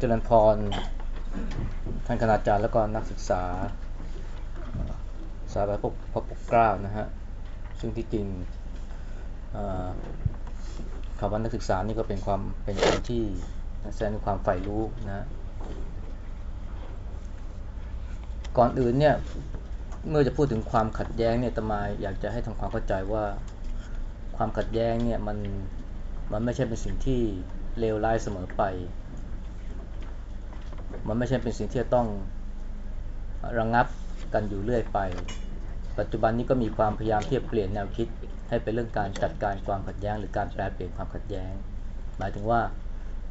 เจริญพร ท่านคณาจารย์แล้วก็นักศึกษา สาบพพระปกเกล้านะฮะ ซึ่งที่จริงคำว่านักศึกษานี่ก็เป็นความเป็นคนที่แสดงความใฝ่รู้นะก่อนอื่นเนี่ย เมื่อจะพูดถึงความขัดแย้งเนี่ยตมาอยากจะให้ทำความเข้าใจว่าความขัดแย้งเนี่ยมันมันไม่ใช่เป็นสิ่งที่เลวร้ายเสมอไป มันไม่ใช่เป็นสิ่งที่จะต้องระงงับกันอยู่เรื่อยไป ปัจจุบันนี้ก็มีความพยายามที่จะเปลี่ยนแนวคิด ให้เป็นเรื่องการจัดการความขัดแย้ง หรือการแปลเปลี่ยนความขัดแย้ง หมายถึงว่า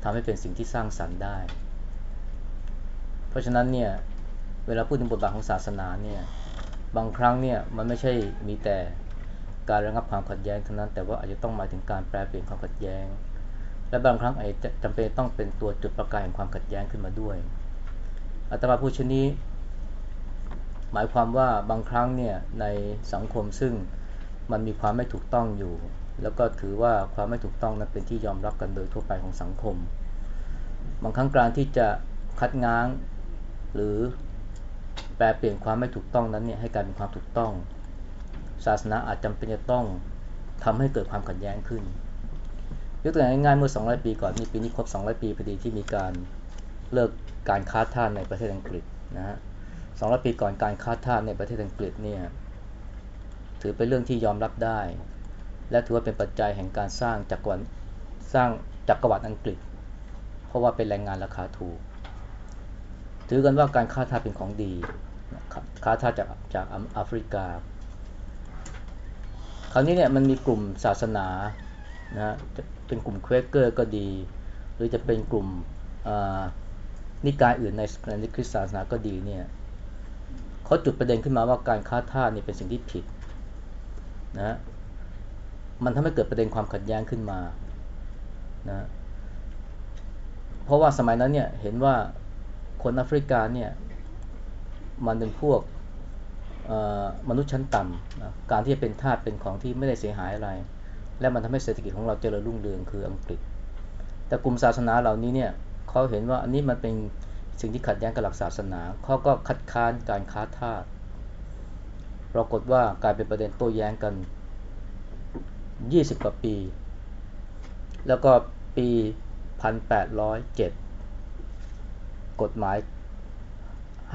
ทำให้เป็นสิ่งที่สร้างสรรค์ได้ เพราะฉะนั้นเนี่ยเวลาพูดถึงบทบาทของศาสนาเนี่ยบางครั้งเนี่ยมันไม่ใช่มีแต่การระงับความขัดแย้งเท่านั้นแต่ว่าอาจจะต้องหมายถึงการแปลเปลี่ยนความขัดแย้ง และบางครั้งอาจจะจำเป็นต้องเป็นตัวจุดประกายแห่งความขัดแย้งขึ้นมาด้วย อาตมาพูดชนี้ หมายความว่าบางครั้งเนี่ยในสังคมซึ่งมันมีความไม่ถูกต้องอยู่ แล้วก็ถือว่าความไม่ถูกต้องนั้นเป็นที่ยอมรับกันโดยทั่วไปของสังคม บางครั้งการที่จะคัดง้าง หรือแปลเปลี่ยนความไม่ถูกต้องนั้นเนี่ยให้กลายเป็นความถูกต้อง ศาสนาอาจจำเป็นจะต้องทำให้เกิดความขัดแย้งขึ้นยกตัวอย่างง่ายๆเมื่อ 200 ปีก่อนนี่ปีนี้ครบ 200 ปีพอดีที่มีการ เลิกการค้าทาสในประเทศอังกฤษนะฮะ200ปีก่อนการค้าทาสในประเทศอังกฤษเนี่ยถือเป็นเรื่องที่ยอมรับได้ และถือว่าเป็นปัจจัยแห่งการสร้างจักรวรรดิสร้างจักรวรรดิอังกฤษ เพราะว่าเป็นแรงงานราคาถูก ถือกันว่าการค้าทาสเป็นของดีค้าทาสจากจากแอฟริกา คราวนี้เนี่ยมันมีกลุ่มศาสนานะจะเป็นกลุ่มเควเกอร์ก็ดี หรือจะเป็นกลุ่ม นิกายอื่นในในคริสตศาสนาก็ดีเนี่ยเขาจุดประเด็นขึ้นมาว่าการค้าทาสนี่เป็นสิ่งที่ผิดนะมันทำให้เกิดประเด็นความขัดแย้งขึ้นมานะเพราะว่าสมัยนั้นเนี่ยเห็นว่าคนแอฟริกาเนี่ยมันเป็นพวกมนุษย์ชั้นต่ำนะการที่จะเป็นทาสเป็นของที่ไม่ได้เสียหายอะไร และมันทำให้เศรษฐกิจของเราเจริญรุ่งเรืองคืออังกฤษ แต่กลุ่มศาสนาเหล่านี้เนี่ย เขาเห็นว่าอันนี้มันเป็นสิ่งที่ขัดแย้งกับหลักศาสนา เขาก็คัดค้านการค้าทาสปรากฏว่ากลายเป็นประเด็นโต้แย้งกัน 20 กว่าปี แล้วก็ปี 1807 กฎหมาย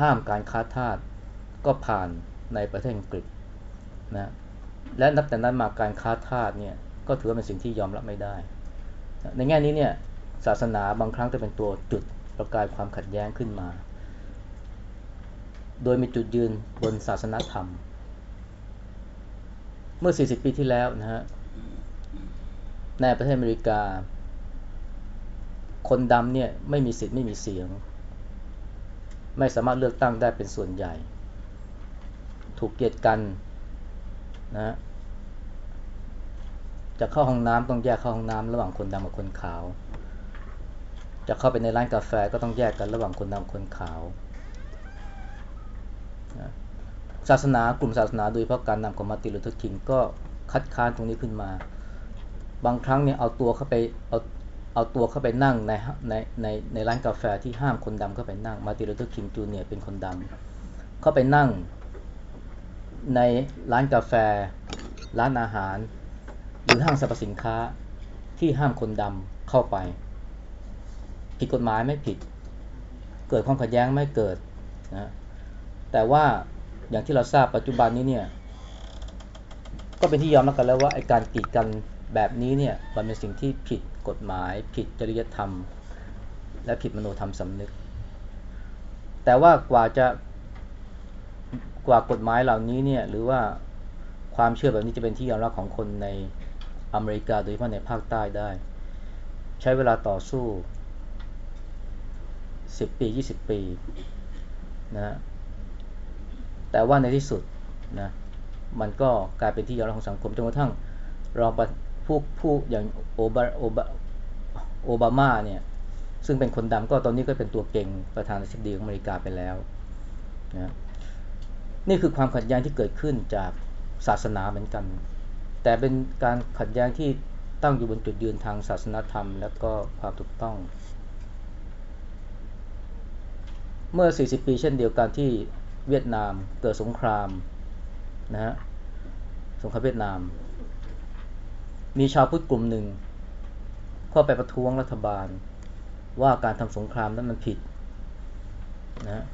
ห้ามการค้าทาสก็ผ่านในประเทศอังกฤษนะและนับแต่นั้นมาการค้าทาสเนี่ยก็ถือว่าเป็นสิ่งที่ยอมรับไม่ได้ ในแง่นี้เนี่ย ศาสนาบางครั้งจะเป็นตัวจุดประกายความขัดแย้งขึ้นมา โดยมีจุดยืนบนศาสนธรรม เมื่อ 40 ปีที่แล้วนะฮะในประเทศอเมริกา คนดำเนี่ยไม่มีสิทธิ์ไม่มีเสียง ไม่สามารถเลือกตั้งได้เป็นส่วนใหญ่ ถูกเกียดกันนะจะเข้าห้องน้ำต้องแยกเข้าห้องน้ำระหว่างคนดำกับคนขาว จะเข้าไปในร้านกาแฟก็ต้องแยกกันระหว่างคนดำคนขาว ศาสนากลุ่มศาสนาโดยเพราะการนำของมาร์ติน ลูเทอร์คิงก็คัดค้านตรงนี้ขึ้นมา บางครั้งเนี่ยเอาตัวเข้าไปเอาเอาตัวเข้าไปนั่งในในในในร้านกาแฟที่ห้ามคนดำเข้าไปนั่งมาร์ติน ลูเทอร์คิงจูเนียร์เป็นคนดำเข้าไปนั่งในร้านกาแฟ ร้านอาหาร หรือห้างสรรพสินค้าที่ห้ามคนดำเข้าไป ผิดกฎหมายไม่ผิด เกิดความขัดแย้งไม่เกิดนะแต่ว่าอย่างที่เราทราบปัจจุบันนี้เนี่ยก็เป็นที่ยอมรับกันแล้วว่าไอการกีดกันแบบนี้เนี่ยมันเป็นสิ่งที่ผิดกฎหมาย ผิดจริยธรรม และผิดมโนธรรมสำนึก แต่ว่ากว่าจะกว่ากฎหมายเหล่านี้เนี่ยหรือว่าความเชื่อแบบนี้จะเป็นที่ยอมรับของคนในอเมริกาโดยเฉพาะในภาคใต้ได้ ใช้เวลาต่อสู้ 10 ปี 20 ปีนะแต่ว่าในที่สุดนะมันก็กลายเป็นที่ยอมรับของสังคมจนกระทั่งรองผู้ผู้อย่างโอบาโอบาโอบามาเนี่ยซึ่งเป็นคนดำก็ตอนนี้ก็เป็นตัวเก่งประธานาธิบดีของอเมริกาไปแล้วนะนี่คือความขัดแย้งที่เกิดขึ้นจากศาสนาเหมือนกัน แต่เป็นการขัดแย้งที่ตั้งอยู่บนจุดยืนทางศาสนธรรม และก็ความถูกต้อง เมื่อ 40 ปีเช่นเดียวกันที่เวียดนามเกิดสงครามนะฮะสงครามเวียดนาม มีชาวพุทธกลุ่มหนึ่งเข้าไปประท้วงรัฐบาล ว่าการทำสงครามนั้นมันผิดนะ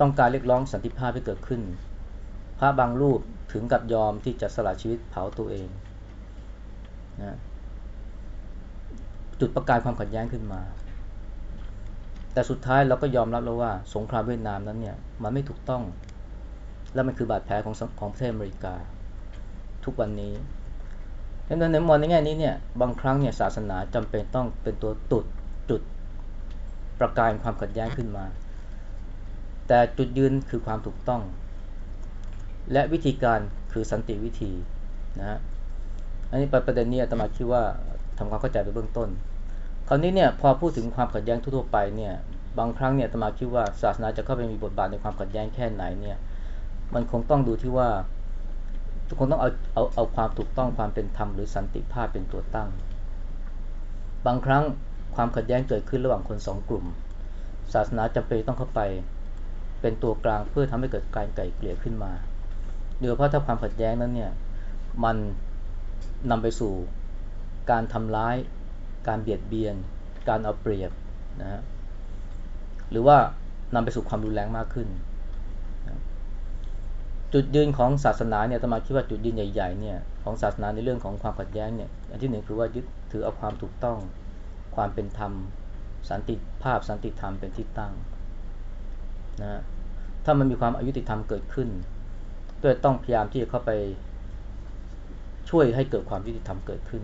ต้องการเรียกร้องสันติภาพให้เกิดขึ้น พระบางรูปถึงกับยอมที่จะสละชีวิตเผาตัวเองนะจุดประกายความขัดแย้งขึ้นมา แต่สุดท้ายเราก็ยอมรับแล้วว่า สงครามเวียดนามนั้นเนี่ยมันไม่ถูกต้อง และมันคือบาดแผลของของประเทศอเมริกา ทุกวันนี้ดังนั้นในมองในแง่นี้เนี่ยบางครั้งเนี่ยศาสนาจำเป็นต้องเป็นตัวตุดจุดประกายความขัดแย้งขึ้นมา แต่จุดยืนคือความถูกต้อง และวิธีการคือสันติวิธีนะฮะอันนี้ประเด็นนี้อาตมาคิดว่าทำความเข้าใจไปเบื้องต้น คราวนี้เนี่ยพอพูดถึงความขัดแย้งทั่วไปเนี่ยบางครั้งเนี่ยตมาคิดว่าศาสนาจะเข้าไปมีบทบาทในความขัดแย้งแค่ไหนเนี่ยมันคงต้องดูที่ว่าทุกคนต้องเอาเอาเอาความถูกต้องความเป็นธรรมหรือสันติภาพเป็นตัวตั้ง บางครั้งความขัดแย้งเกิดขึ้นระหว่างคนสองกลุ่ม ศาสนาจำเป็นต้องเข้าไปเป็นตัวกลางเพื่อทำให้เกิดการไก่เกลี่ยขึ้นมาโดยเฉพาะถ้าความขัดแย้งนั้นเนี่ยมันนำไปสู่การทำร้าย การเบียดเบียน การเอาเปรียบนะฮะหรือว่านำไปสู่ความรุนแรงมากขึ้น จุดยืนของศาสนาเนี่ยตมาคิดว่าจุดยืนใหญ่ๆเนี่ยของศาสนาในเรื่องของความขัดแย้งเนี่ยอันที่หนึ่งคือว่ายึดถือเอาความถูกต้อง ความเป็นธรรม สันติภาพสันติธรรมเป็นที่ตั้งนะถ้ามันมีความอายุติธรรมเกิดขึ้นก็ต้องพยายามที่จะเข้าไปช่วยให้เกิดความยุติธรรมเกิดขึ้น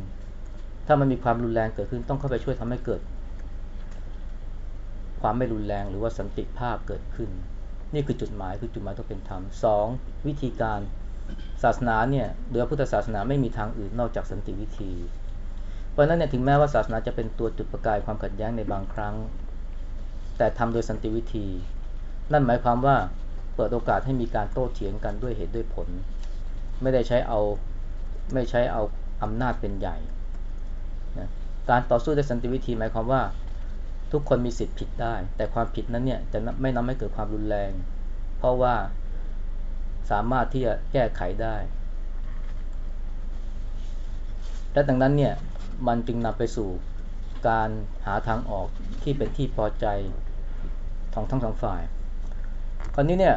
ถ้ามันมีความรุนแรงเกิดขึ้นต้องเข้าไปช่วยทำให้เกิด ความไม่รุนแรงหรือว่าสันติภาพเกิดขึ้น นี่คือจุดหมายคือจุดหมายต้องเป็นธรรมสองวิธีการศาสนาเนี่ยโดยพุทธศาสนาไม่มีทางอื่นนอกจากสันติวิธี เพราะนั้นเนี่ยถึงแม้ว่าศาสนาจะเป็นตัวจุดประกายความขัดแย้งในบางครั้ง แต่ทำโดยสันติวิธี นั่นหมายความว่าเปิดโอกาสให้มีการโต้เถียงกันด้วยเหตุด้วยผล ไม่ได้ใช้เอาไม่ใช้เอาอำนาจเป็นใหญ่ การต่อสู้ด้วยสันติวิธีหมายความว่า ทุกคนมีสิทธิ์ผิดได้ แต่ความผิดนั้นเนี่ยจะไม่นำให้เกิดความรุนแรง เพราะว่าสามารถที่จะแก้ไขได้ และดังนั้นเนี่ยมันจึงนำไปสู่การหาทางออกที่เป็นที่พอใจของทั้งสองฝ่าย คราวนี้เนี่ย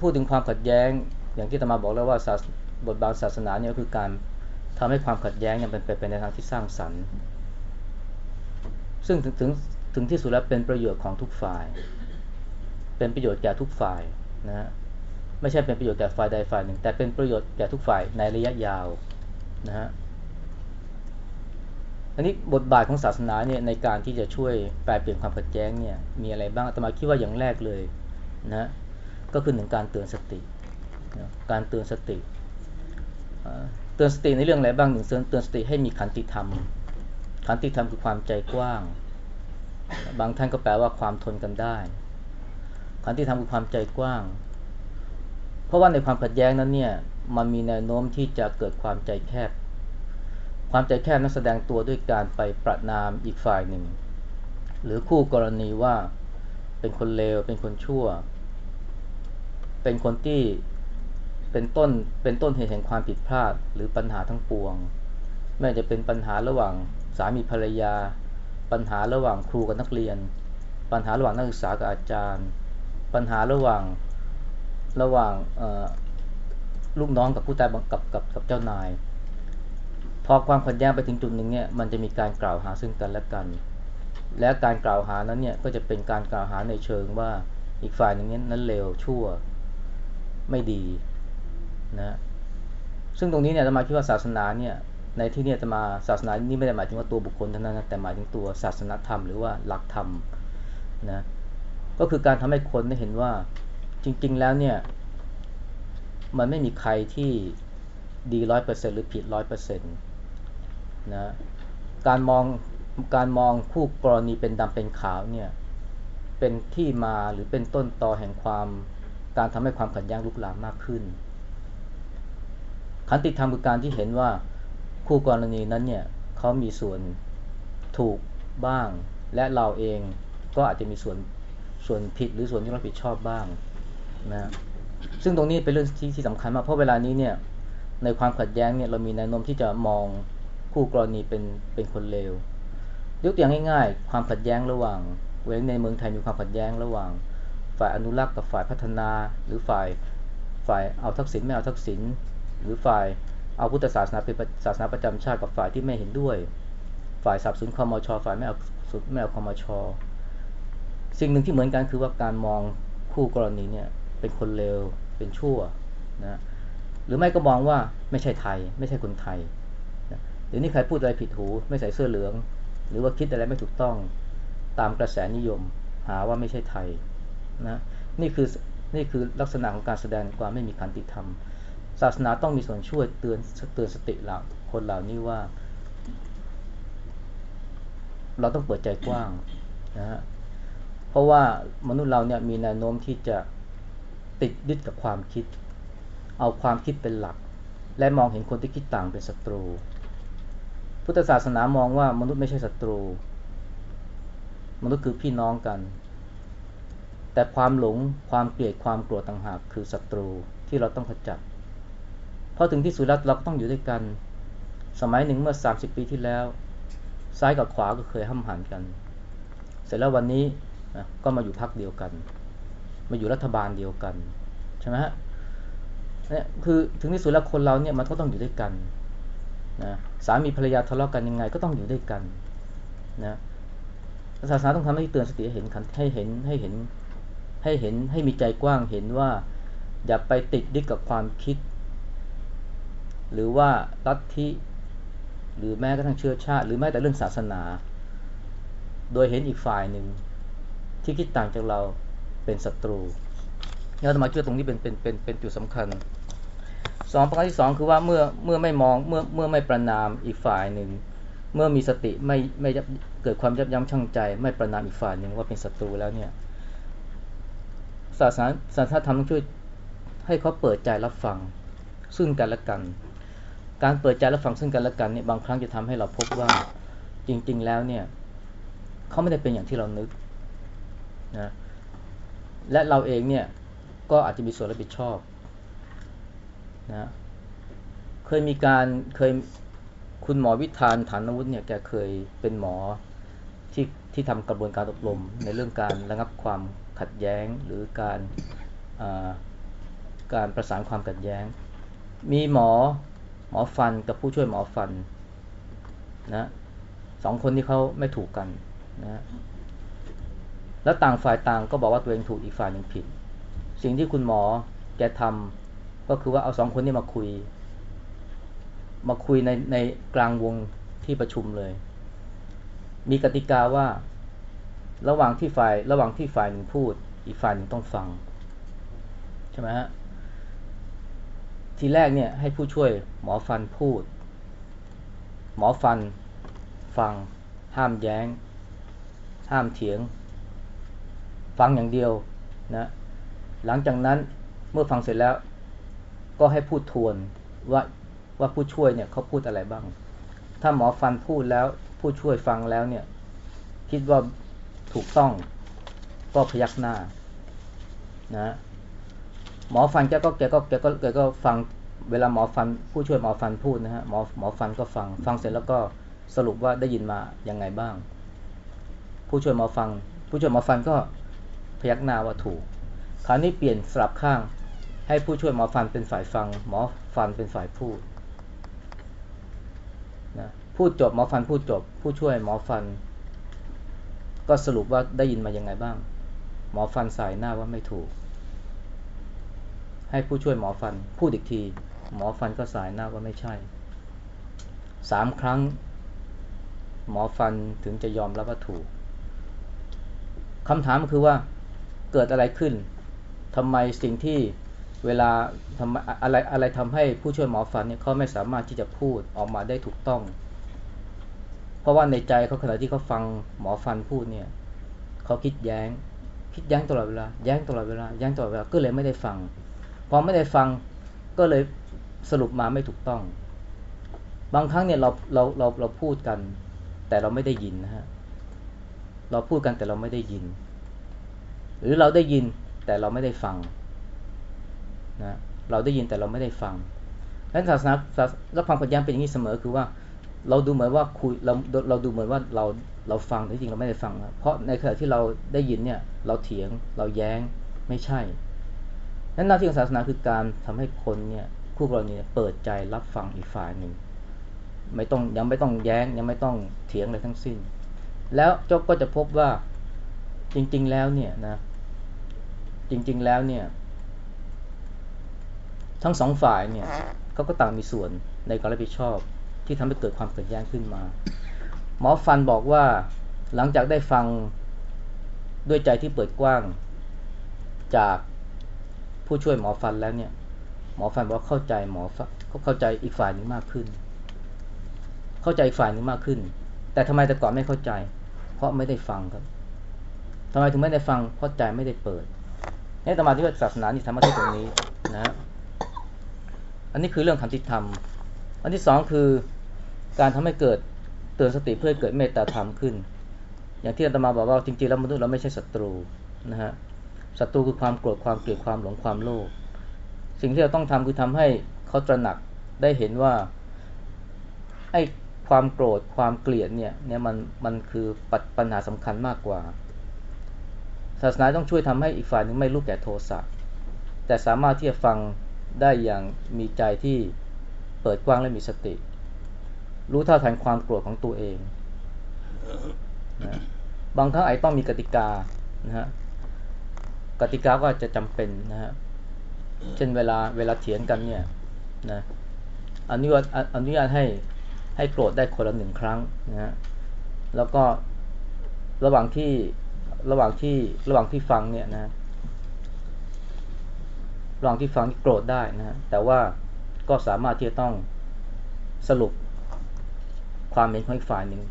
พูดถึงความขัดแย้งอย่างที่ตมาบอกแล้วว่าบทบาทศาสนาเนี่ยคือการทำให้ความขัดแย้งเนี่ยเป็นไปในทางที่สร้างสรรค์ ซึ่งถึงถึงถึงที่สุดแล้วเป็นประโยชน์ของทุกฝ่าย เป็นประโยชน์แก่ทุกฝ่ายนะฮะไม่ใช่เป็นประโยชน์แก่ฝ่ายใดฝ่ายหนึ่ง แต่เป็นประโยชน์แก่ทุกฝ่ายในระยะยาวนะฮะอันนี้บทบาทของศาสนาเนี่ยในการที่จะช่วยแปลเปลี่ยนความขัดแย้งเนี่ยมีอะไรบ้างอาตมาคิดว่าอย่างแรกเลยนะก็คือหนึ่งการเตือนสตินะการเตือนสติเตือนสติในเรื่องอะไรบ้างหนึ่งเตือนสติให้มีขันติธรรม ขันติธรรมคือความใจกว้าง บางท่านก็แปลว่าความทนกันได้ ขันติธรรมคือความใจกว้าง เพราะว่าในความขัดแย้งนั้นเนี่ยมันมีแนวโน้มที่จะเกิดความใจแคบ ความใจแคบนั้นแสดงตัวด้วยการไปประนามอีกฝ่ายหนึ่ง หรือคู่กรณีว่าเป็นคนเลว เป็นคนชั่ว เป็นคนที่เป็นต้นเป็นต้นเหตุแห่งความผิดพลาดหรือปัญหาทั้งปวง ไม่จะเป็นปัญหาระหว่าง สามีภรรยา ปัญหาระหว่างครูกับนักเรียน ปัญหาระหว่างนักศึกษากับอาจารย์ ปัญหาระหว่างระหว่างลูกน้องกับผู้ใต้บังกับกับกับเจ้านาย พอความขัดแย้งไปถึงจุดหนึ่งเนี่ยมันจะมีการกล่าวหาซึ่งกันและกัน และการกล่าวหานั้นเนี่ยก็จะเป็นการกล่าวหาในเชิงว่าอีกฝ่ายหนึ่งนั้นเลวชั่วไม่ดีนะซึ่งตรงนี้เนี่ยจะมาคิดว่าศาสนาเนี่ย ในที่นี้จะมาศาสนานี่ไม่ได้หมายถึงว่าตัวบุคคลเท่านั้นนะแต่หมายถึงตัวศาสนธรรมหรือว่าหลักธรรมนะก็คือการทำให้คนได้เห็นว่าจริง ๆ แล้วเนี่ยมันไม่มีใครที่ดีร้อยเปอร์เซ็นหรือผิดร้อยเปอร์เซ็นต์นะการมองการมองคู่กรณีเป็นดำเป็นขาวเนี่ยเป็นที่มาหรือเป็นต้นตอแห่งความการทำให้ความขัดแย้งลุกลามมากขึ้น ขันติธรรมคือการที่เห็นว่า คู่กรณีนั้นเนี่ยเขามีส่วนถูกบ้าง และเราเองก็อาจจะมีส่วนส่วนผิดหรือส่วนที่รับผิดชอบบ้างนะซึ่งตรงนี้เป็นเรื่องที่ที่สำคัญมากเพราะเวลานี้เนี่ยในความขัดแย้งเนี่ยเรามีแนวโน้มที่จะมองคู่กรณีเป็นเป็นคนเลวยกตัวอย่างง่ายๆ ความขัดแย้งระหว่างเว้นในเมืองไทยมีความขัดแย้งระหว่าง ฝ่ายอนุรักษ์กับฝ่ายพัฒนา หรือฝ่ายฝ่ายเอาทักษิณไม่เอาทักษิณหรือฝ่าย เอาพุทธศาสนาเป็นศาสนาประจำชาติกับฝ่ายที่ไม่เห็นด้วย ฝ่ายสับสนคอมชฝ่ายไม่เอาสุดไม่เอาคอมชสิ่งหนึ่งที่เหมือนกันคือว่าการมองคู่กรณีเนี่ยเป็นคนเลวเป็นชั่วนะหรือไม่ก็มองว่าไม่ใช่ไทย ไม่ใช่คนไทยเดี๋ยวนี้ใครพูดอะไรผิดหู ไม่ใส่เสื้อเหลือง หรือว่าคิดอะไรไม่ถูกต้องตามกระแสนิยม หาว่าไม่ใช่ไทยนะนี่คือนี่คือลักษณะของการแสดงความไม่มีขันติธรรม ศาสนาต้องมีส่วนช่วยเตือนเตือนสติเราคนเหล่านี้ว่า เราต้องเปิดใจกว้างนะฮะเพราะว่ามนุษย์เราเนี่ยมีแนวโน้มที่จะติดยึดกับความคิด เอาความคิดเป็นหลัก และมองเห็นคนที่คิดต่างเป็นศัตรู พุทธศาสนามองว่ามนุษย์ไม่ใช่ศัตรู มนุษย์คือพี่น้องกัน แต่ความหลงความเกลียดความโกรธต่างหากคือศัตรูที่เราต้องขจัด พราะถึงที่สุดแล้วเราต้องอยู่ด้วยกัน สมัยหนึ่งเมื่อ 30 ปีที่แล้ว ซ้ายกับขวาก็เคยห้ำหันกัน เสร็จแล้ววันนี้ก็มาอยู่พักเดียวกัน มาอยู่รัฐบาลเดียวกันใช่ไหมฮะนี่คือถึงที่สุดแล้วคนเราเนี่ยมันก็ต้องอยู่ด้วยกันนะสามีภรรยาทะเลาะกันยังไงก็ต้องอยู่ด้วยกันนะศาสนาต้องทำให้เตือนสติให้เห็นให้เห็นให้เห็นให้เห็นให้มีใจกว้างเห็นว่า อย่าไปติดยึดกับความคิด หรือว่าลัทธิหรือแม้กระทั่งเชื้อชาติ หรือแม้แต่เรื่องศาสนา โดยเห็นอีกฝ่ายหนึ่งที่คิดต่างจากเราเป็นศัตรูเราจะมาเชื่อตรงนี้เป็นเป็นเป็นเป็นจุดสำคัญสองประการที่สองคือว่าเมื่อเมื่อไม่มองเมื่อเมื่อไม่ประนามอีกฝ่ายหนึ่ง เมื่อมีสติไม่ไม่เกิดความยับยั้งชั่งใจ ไม่ประนามอีกฝ่ายหนึ่งว่าเป็นศัตรูแล้วเนี่ยศาสนาศาสนาธรรมต้องช่วยให้เขาเปิดใจรับฟังซึ่งกันและกัน การเปิดใจรับฟังซึ่งกันและกันเนี่ยบางครั้งจะทำให้เราพบว่าจริง ๆ แล้วเนี่ยเขาไม่ได้เป็นอย่างที่เรานึกนะและเราเองเนี่ยก็อาจจะมีส่วนรับผิดชอบนะเคยมีการเคยคุณหมอวิธานฐานวุฒิเนี่ยแกเคยเป็นหมอที่ที่ทำกระบวนการอบรมในเรื่องการระงับความขัดแย้งหรือการการประสานความขัดแย้ง มีหมอ หมอฟันกับผู้ช่วยหมอฟันนะสองคนที่เขาไม่ถูกกันนะแล้วต่างฝ่ายต่างก็บอกว่าตัวเองถูกอีกฝ่ายหนึ่งผิด สิ่งที่คุณหมอแกทำก็คือว่าเอาสองคนนี้มาคุย มาคุยในในกลางวงที่ประชุมเลย มีกติกาว่า ระหว่างที่ฝ่ายระหว่างที่ฝ่ายหนึ่งพูด อีกฝ่ายหนึ่งต้องฟัง ใช่ไหมฮะ ทีแรกเนี่ยให้ผู้ช่วยหมอฟันพูด หมอฟันฟัง ห้ามแย้ง ห้ามเถียง ฟังอย่างเดียวนะหลังจากนั้นเมื่อฟังเสร็จแล้ว ก็ให้พูดทวนว่าว่าผู้ช่วยเนี่ยเขาพูดอะไรบ้าง ถ้าหมอฟันพูดแล้วผู้ช่วยฟังแล้วเนี่ยคิดว่าถูกต้องก็พยักหน้านะ หมอฟันแกก็แกก็แกก็แกก็ฟังเวลาหมอฟันผู้ช่วยหมอฟันพูดนะฮะหมอหมอฟันก็ฟังฟังเสร็จแล้วก็สรุปว่าได้ยินมายังไงบ้าง ผู้ช่วยหมอฟัง ผู้ช่วยหมอฟันก็พยักหน้าว่าถูก คราวนี้เปลี่ยนสลับข้าง ให้ผู้ช่วยหมอฟันเป็นฝ่ายฟัง หมอฟันเป็นฝ่ายพูดนะพูดจบหมอฟันพูดจบ ผู้ช่วยหมอฟัน ก็สรุปว่าได้ยินมายังไงบ้าง หมอฟันสายหน้าว่าไม่ถูก ให้ผู้ช่วยหมอฟันพูดอีกที หมอฟันก็สายหน้าว่าไม่ใช่สามครั้ง หมอฟันถึงจะยอมรับว่าถูกคำถามคือว่าเกิดอะไรขึ้นทำไมสิ่งที่เวลาทำอะไรอะไรทำให้ผู้ช่วยหมอฟันเนี่ยเขาไม่สามารถที่จะพูดออกมาได้ถูกต้อง เพราะว่าในใจเขาขณะที่เขาฟังหมอฟันพูดเนี่ยเขาคิดแย้ง คิดแย้งตลอดเวลา แย้งตลอดเวลา แย้งตลอดเวลา ก็เลยไม่ได้ฟัง พอไม่ได้ฟังก็เลยสรุปมาไม่ถูกต้อง บางครั้งเนี่ยเราเราเราเราพูดกัน แต่เราไม่ได้ยินนะฮะเราพูดกันแต่เราไม่ได้ยิน หรือเราได้ยินแต่เราไม่ได้ฟังนะเราได้ยินแต่เราไม่ได้ฟังดังนั้นศาสนาแล้วความขัดแย้งเป็นอย่างนี้เสมอคือว่าเราดูเหมือนว่าคุยเราเราดูเหมือนว่าเราเราฟังแต่จริงเราไม่ได้ฟัง เพราะในขณะที่เราได้ยินเนี่ยเราเถียงเราแย้งไม่ใช่ นั้นหน้าที่ของศาสนาคือการทำให้คนเนี่ยคู่กรณีเปิดใจรับฟังอีกฝ่ายหนึ่งไม่ต้องยังไม่ต้องแย้งยังไม่ต้องเถียงอะไรทั้งสิ้น แล้วเจ้าก็จะพบว่าจริง ๆ แล้วเนี่ยนะ จริง ๆ แล้วเนี่ย ทั้งสองฝ่ายเนี่ยเขาก็ต่างมีส่วนในการรับผิดชอบที่ทำให้เกิดความขัดแย้งขึ้นมา หมอฟันบอกว่าหลังจากได้ฟังด้วยใจที่เปิดกว้างจาก ผู้ช่วยหมอฟันแล้วเนี่ย หมอฟันบอกเข้าใจหมอเขาเข้าใจอีกฝ่ายนึงมากขึ้น เข้าใจอีกฝ่ายนึงมากขึ้น แต่ทำไมแต่ก่อนไม่เข้าใจ เพราะไม่ได้ฟังครับทำไมถึงไม่ได้ฟังเพราะใจไม่ได้เปิดนี่ตมาที่ว่าศาสนานี่ทำมาที่ตรงนี้นะอันนี้คือเรื่องคำที่ทำอันที่สองคือการทำให้เกิดเตือนสติเพื่อเกิดเมตตาธรรมขึ้น อย่างที่อาตมาบอกว่าจริงๆแล้วมนุษย์เราไม่ใช่ศัตรูนะฮะ ศัตรูคือความโกรธความเกลียดความหลงความโลภสิ่งที่เราต้องทำคือทำให้เขาตระหนักได้เห็นว่าไอ้ความโกรธความเกลียดเนี่ยเนี่ยมันมันคือปัญปัญหาสำคัญมากกว่า ศาสนาต้องช่วยทำให้อีกฝ่ายนึงไม่รู้แก่โทสะแต่สามารถที่จะฟังได้อย่างมีใจที่เปิดกว้างและมีสติ รู้เท่าทันความโกรธของตัวเองนะบางครั้งไอ้ต้องมีกติกานะฮะ กติกาก็จะจำเป็นนะฮะเช่นเวลาเวลาเถียงกันเนี่ยนะอนุญาตอนุญาตให้ให้โกรธได้คนละหนึ่งครั้งนะฮะแล้วก็ระหว่างที่ระหว่างที่ระหว่างที่ฟังเนี่ยนะระหว่างที่ฟังโกรธได้นะฮะแต่ว่าก็สามารถที่จะต้องสรุปความเห็นของอีกฝ่ายหนึ่ง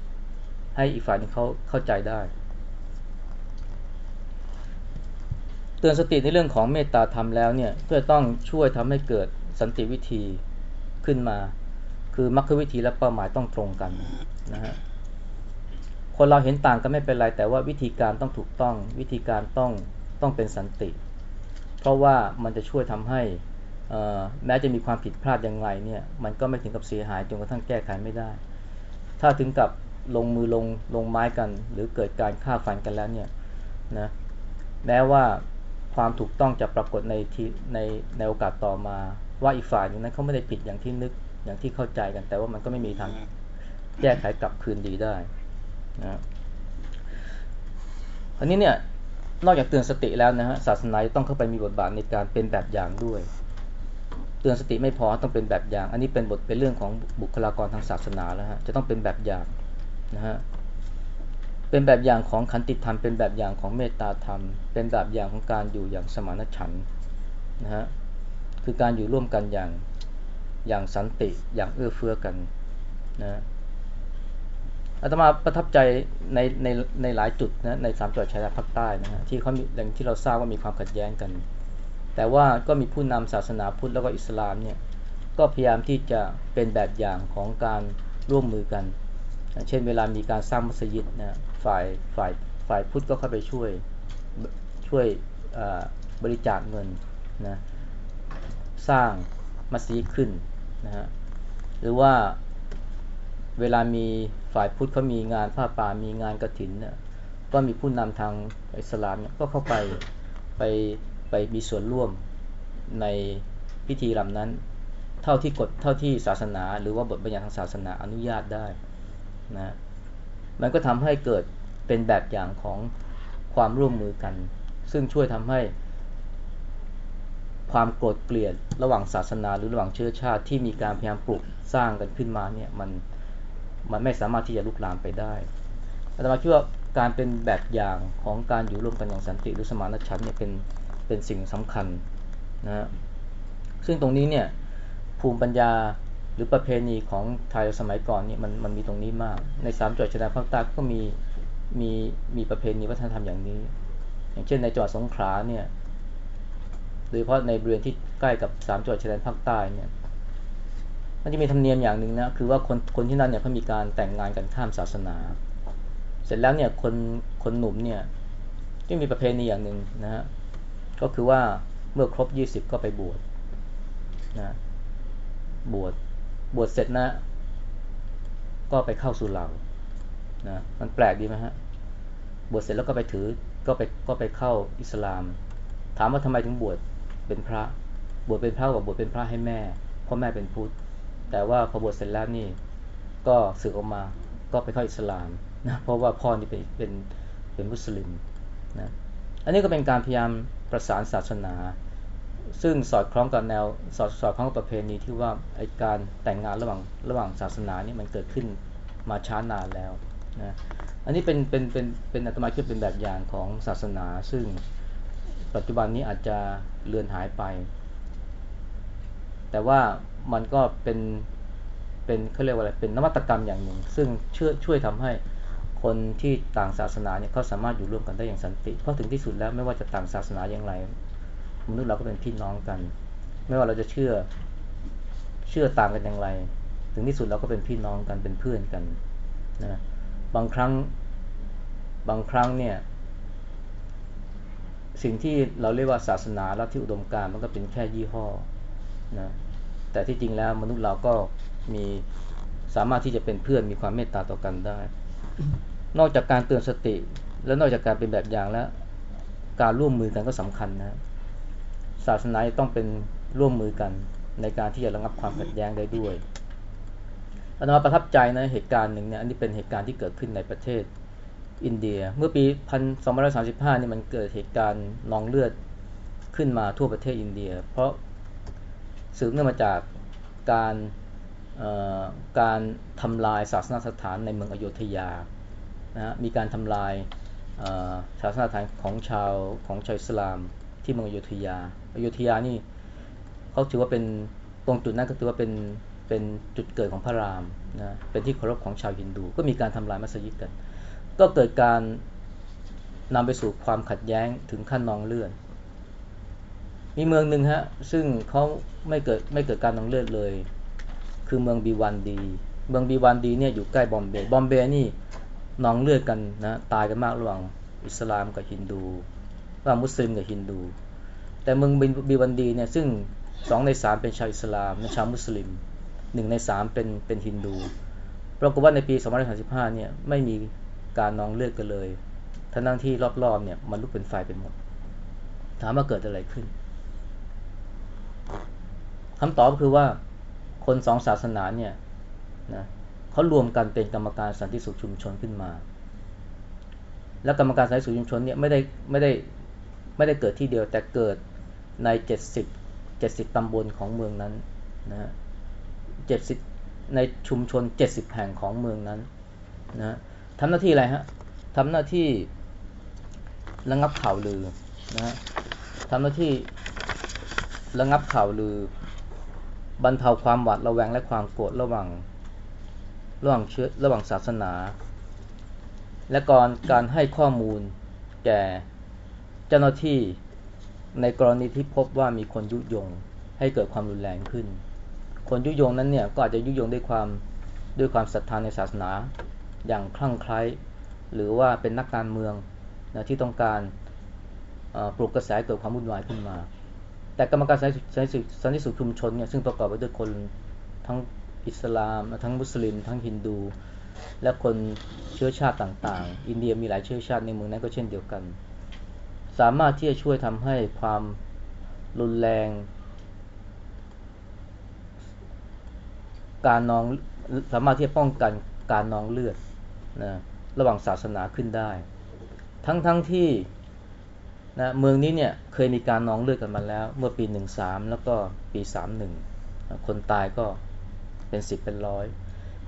ให้อีกฝ่ายหนึ่งเขาเข้าใจได้ เตือนสติในเรื่องของเมตตาธรรมแล้วเนี่ยก็ต้องช่วยทำให้เกิดสันติวิธีขึ้นมา คือมรรควิธีและเป้าหมายต้องตรงกันนะฮะคนเราเห็นต่างกันไม่เป็นไร แต่ว่าวิธีการต้องถูกต้องวิธีการต้องต้องเป็นสันติ เพราะว่ามันจะช่วยทำให้แม้จะมีความผิดพลาดยังไงเนี่ยมันก็ไม่ถึงกับเสียหายจนกระทั่งแก้ไขไม่ได้ ถ้าถึงกับลงมือลงลงไม้กัน หรือเกิดการฆ่าฟันกันแล้วเนี่ยนะแม้ว่า ความถูกต้องจะปรากฏในที่ในในโอกาสต่อมา ว่าอีกฝ่ายนึงนั้นเขาไม่ได้ผิดอย่างที่นึกอย่างที่เข้าใจกันแต่ว่ามันก็ไม่มีทางแก้ไขกลับคืนดีได้นะอันนี้เนี่ยนอกจากเตือนสติแล้วนะฮะศาสนาต้องเข้าไปมีบทบาทในการเป็นแบบอย่างด้วย เตือนสติไม่พอต้องเป็นแบบอย่าง อันนี้เป็นบทเป็นเรื่องของบุคลากรทางศาสนาแล้วฮะจะต้องเป็นแบบอย่างนะฮะ เป็นแบบอย่างของขันติธรรม เป็นแบบอย่างของเมตตาธรรม เป็นแบบอย่างของการอยู่อย่างสมานฉันท์นะฮะคือการอยู่ร่วมกันอย่างอย่างสันติอย่างเอื้อเฟื้อกันนะอาตมาประทับใจในในในหลายจุดนะในสามจังหวัดชายแดนภาคใต้นะฮะที่เขาอย่างที่เราทราบว่ามีความขัดแย้งกัน แต่ว่าก็มีผู้นำศาสนาพุทธแล้วก็อิสลามเนี่ยก็พยายามที่จะเป็นแบบอย่างของการร่วมมือกัน เช่นเวลามีการสร้างมัสยิดนะฝ่ายฝ่ายฝ่ายพุทธก็เข้าไปช่วยช่วยบริจาคเงินนะสร้างมัสยิดขึ้นนะฮะหรือว่าเวลามีฝ่ายพุทธเขามีงานผ้าป่ามีงานกระถินเนี่ยก็มีผู้นำทางอิสลามเนี่ยก็เข้าไปไปไปมีส่วนร่วมในพิธีลำนั้น เท่าที่กฎเท่าที่ศาสนา หรือว่าบทบัญญัติทางศาสนาอนุญาตได้ นะมันก็ทำให้เกิดเป็นแบบอย่างของความร่วมมือกัน ซึ่งช่วยทำให้ ความโกรธเกลียดระหว่างศาสนาหรือระหว่างเชื้อชาติที่มีการพยายามปลุกสร้างกันขึ้นมาเนี่ยมันมันไม่สามารถที่จะลุกลามไปได้อาตมาคิดว่าการเป็นแบบอย่างของการอยู่ร่วมกันอย่างสันติหรือสมานฉันท์เนี่ยเป็นเป็นสิ่งสำคัญนะซึ่งตรงนี้เนี่ยภูมิปัญญา รือประเพณีของไทยสมัยก่อนนี่มันมันมีตรงนี้มาก ในสามจังหวัดชายแดนภาคใต้ก็มีมีมีประเพณีวัฒนธรรมอย่างนี้ อย่างเช่นในจังหวัดสงขลาเนี่ยโดยเฉพาะในบริเวณที่ใกล้กับสามจังหวัดชายแดนภาคใต้เนี่ยมันจะมีธรรมเนียมอย่างหนึ่งนะคือว่าคนคนที่นั่นเนี่ยเขามีการแต่งงานกันข้ามศาสนา เสร็จแล้วเนี่ยคนคนหนุ่มเนี่ยที่มีประเพณีอย่างหนึ่งนะฮะก็คือว่าเมื่อครบยี่สิบก็ไปบวชนะบวช บวชเสร็จนะ ก็ไปเข้าสุเหร่านะมันแปลกดีไหมฮะบวชเสร็จแล้วก็ไปถือก็ไปก็ไปเข้าอิสลาม ถามว่าทำไมถึงบวชเป็นพระ บวชเป็นพระกับบวชเป็นพระให้แม่เพราะแม่เป็นพุทธ แต่ว่าพอบวชเสร็จแล้วนี่ก็สึกออกมาก็ไปเข้าอิสลามนะเพราะว่าพ่อนี่เป็นเป็นเป็นมุสลิมนะอันนี้ก็เป็นการพยายามประสานศาสนา ซึ่งสอดคล้องกับแนวสอดสอดคล้องกับประเพณีที่ว่าไอการแต่งงานระหว่างระหว่างศาสนานี่มันเกิดขึ้นมาช้านานแล้วนะอันนี้เป็นเป็นเป็นเป็นอาตมาคิดเป็นแบบอย่างของศาสนา ซึ่งปัจจุบันนี้อาจจะเลือนหายไป แต่ว่ามันก็เป็นเป็นเขาเรียกว่าอะไรเป็นนวัตกรรมอย่างหนึ่ง ซึ่งช่วยช่วยทำให้คนที่ต่างศาสนาเนี่ยเขาสามารถอยู่ร่วมกันได้อย่างสันติ เพราะถึงที่สุดแล้วไม่ว่าจะต่างศาสนาอย่างไร มนุษย์เราก็เป็นพี่น้องกัน ไม่ว่าเราจะเชื่อเชื่อต่างกันอย่างไร ถึงที่สุดเราก็เป็นพี่น้องกันเป็นเพื่อนกันนะบางครั้งบางครั้งเนี่ย สิ่งที่เราเรียกว่าศาสนาลัทธิอุดมการมันก็เป็นแค่ยี่ห้อนะแต่ที่จริงแล้วมนุษย์เราก็มีสามารถที่จะเป็นเพื่อนมีความเมตตาต่อกันได้ นอกจากการเตือนสติ และนอกจากการเป็นแบบอย่างแล้ว การร่วมมือกันก็สำคัญนะ ศาสนาต้องเป็นร่วมมือกันในการที่จะระงับความขัดแย้งได้ด้วยอาตมาประทับใจนะเหตุการณ์หนึ่งเนี่ยอันนี้เป็นเหตุการณ์ที่เกิดขึ้นในประเทศอินเดีย เมื่อปีพันสองร้อยสามสิบห้านี่มันเกิดเหตุการณ์นองเลือดขึ้นมาทั่วประเทศอินเดีย เพราะสืบเนื่องมาจากการการทำลายศาสนสถานในเมืองอโยธยานะมีการทำลายศาสนสถานของชาวของชาวอิสลามที่เมืองอโยธยา อโยธยานี่เขาถือว่าเป็นตรงจุดนั้นก็ถือว่าเป็นเป็นจุดเกิดของพระรามนะเป็นที่เคารพของชาวฮินดู ก็มีการทำลายมัสยิดกัน ก็เกิดการนำไปสู่ความขัดแย้งถึงขั้นนองเลือดมีเมืองหนึ่งฮะซึ่งเขาไม่เกิดไม่เกิดการนองเลือดเลย คือเมืองบีวันดีเมืองบีวันดีเนี่ยอยู่ใกล้บอมเบย์บอมเบย์นี่นองเลือดกันนะตายกันมากระหว่างอิสลามกับฮินดูระหว่างมุสลิมกับฮินดู แต่เมืองบีวันดีเนี่ยซึ่งสองในสามเป็นชาวอิสลามและชาวมุสลิมหนึ่งในสามเป็นเป็นฮินดูปรากฏว่าในปี2535เนี่ยไม่มีการนองเลือดกันเลยทั้งนั้นที่รอบๆเนี่ยมันลุกเป็นไฟเป็นหมด ถามว่าเกิดอะไรขึ้นคำตอบคือว่าคนสองศาสนาเนี่ยนะเขารวมกันเป็นกรรมการสันติสุขชุมชนขึ้นมา และกรรมการสันติสุขชุมชนเนี่ยไม่ได้ไม่ได้ไม่ได้เกิดที่เดียวแต่เกิด ในเจ็ดสิบเจ็ดสิบตำบลของเมืองนั้นนะฮะเจ็ดสิบในชุมชนเจ็ดสิบแห่งของเมืองนั้นนะทำหน้าที่อะไรฮะทำหน้าที่ระงับข่าวลือนะฮะทำหน้าที่ระงับข่าวลือบรรเทาความหวาดระแวงและความโกรธระหว่างระหว่างเชื้อระหว่างศาสนา และก่อนการให้ข้อมูลแก่เจ้าหน้าที่ ในกรณีที่พบว่ามีคนยุยงให้เกิดความรุนแรงขึ้น คนยุยงนั้นเนี่ยก็อาจจะยุยงด้วยความด้วยความศรัทธาในศาสนา อย่างคลั่งไคล้หรือว่าเป็นนักการเมืองนะที่ต้องการปลุกกระแสเกิดความวุ่นวายขึ้นมา แต่กรรมการสันติสันติสุขชุมชนเนี่ยซึ่งประกอบไปด้วยคนทั้งอิสลาม ทั้งมุสลิม ทั้งฮินดู และคนเชื้อชาติต่างๆ อินเดียมีหลายเชื้อชาติในเมืองนั้นก็เช่นเดียวกัน สามารถที่จะช่วยทำให้ความรุนแรง การนองสามารถที่จะป้องกันการนองเลือดนะระหว่างศาสนาขึ้นได้ ทั้งๆทที่นะเมืองนี้เนี่ยเคยมีการนองเลือดกันมาแล้ว เมื่อปี 13 แล้วก็ปี 31 คนตายก็เป็นสิบเป็นร้อย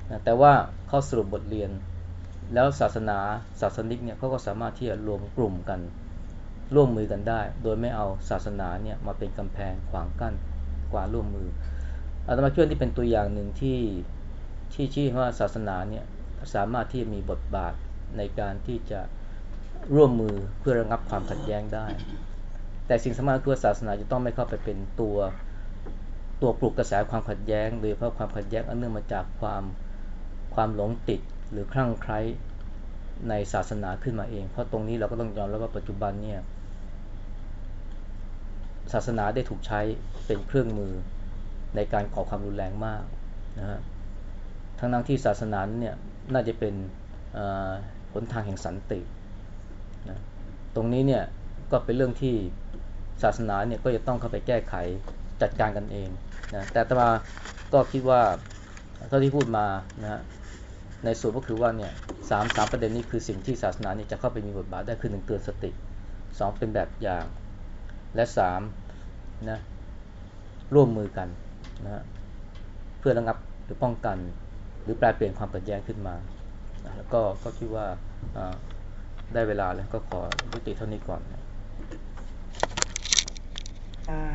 นะแต่ว่าเขาสรุปบทเรียน แล้วศาสนาศาสนิกเนี่ยเขาก็สามารถที่จะรวมกลุ่มกัน ร่วมมือกันได้ โดยไม่เอาศาสนาเนี่ยมาเป็นกำแพงขวางกั้นกว่าร่วมมืออาตมาเชื่อที่เป็นตัวอย่างหนึ่งที่ที่ชี้ว่าศาสนาเนี่ยสามารถที่จะมีบทบาทในการที่จะร่วมมือเพื่อระงับความขัดแย้งได้ แต่สิ่งสำคัญคือศาสนาจะต้องไม่เข้าไปเป็นตัวตัวปลุกกระแสความขัดแย้ง โดยเฉพาะความขัดแย้งอันเนื่องมาจากความความหลงติดหรือคลั่งไคล้ ในศาสนาขึ้นมาเอง เพราะตรงนี้เราก็ต้องยอมรับว่าปัจจุบันเนี่ยศาสนาได้ถูกใช้เป็นเครื่องมือในการก่อความรุนแรงมากนะฮะทั้งนั้นที่ศาสนาเนี่ยน่าจะเป็นหนทางแห่งสันตินะตรงนี้เนี่ยก็เป็นเรื่องที่ศาสนาเนี่ยก็จะต้องเข้าไปแก้ไขจัดการกันเองนะแต่ตมาก็คิดว่าเท่าที่พูดมานะฮะ ในส่วนก็คือว่าเนี่ยสามสามประเด็นนี้คือสิ่งที่ศาสนาเนี่ยจะเข้าไปมีบทบาทได้คือหนึ่งเตือนสติสองเป็นแบบอย่าง และสามนะร่วมมือกันนะเพื่อระงับหรือป้องกัน หรือแปลเปลี่ยนความขัดแย้งขึ้นมาแล้วก็ก็คิดว่าได้เวลาแล้วก็ขอยุติเท่านี้ก่อน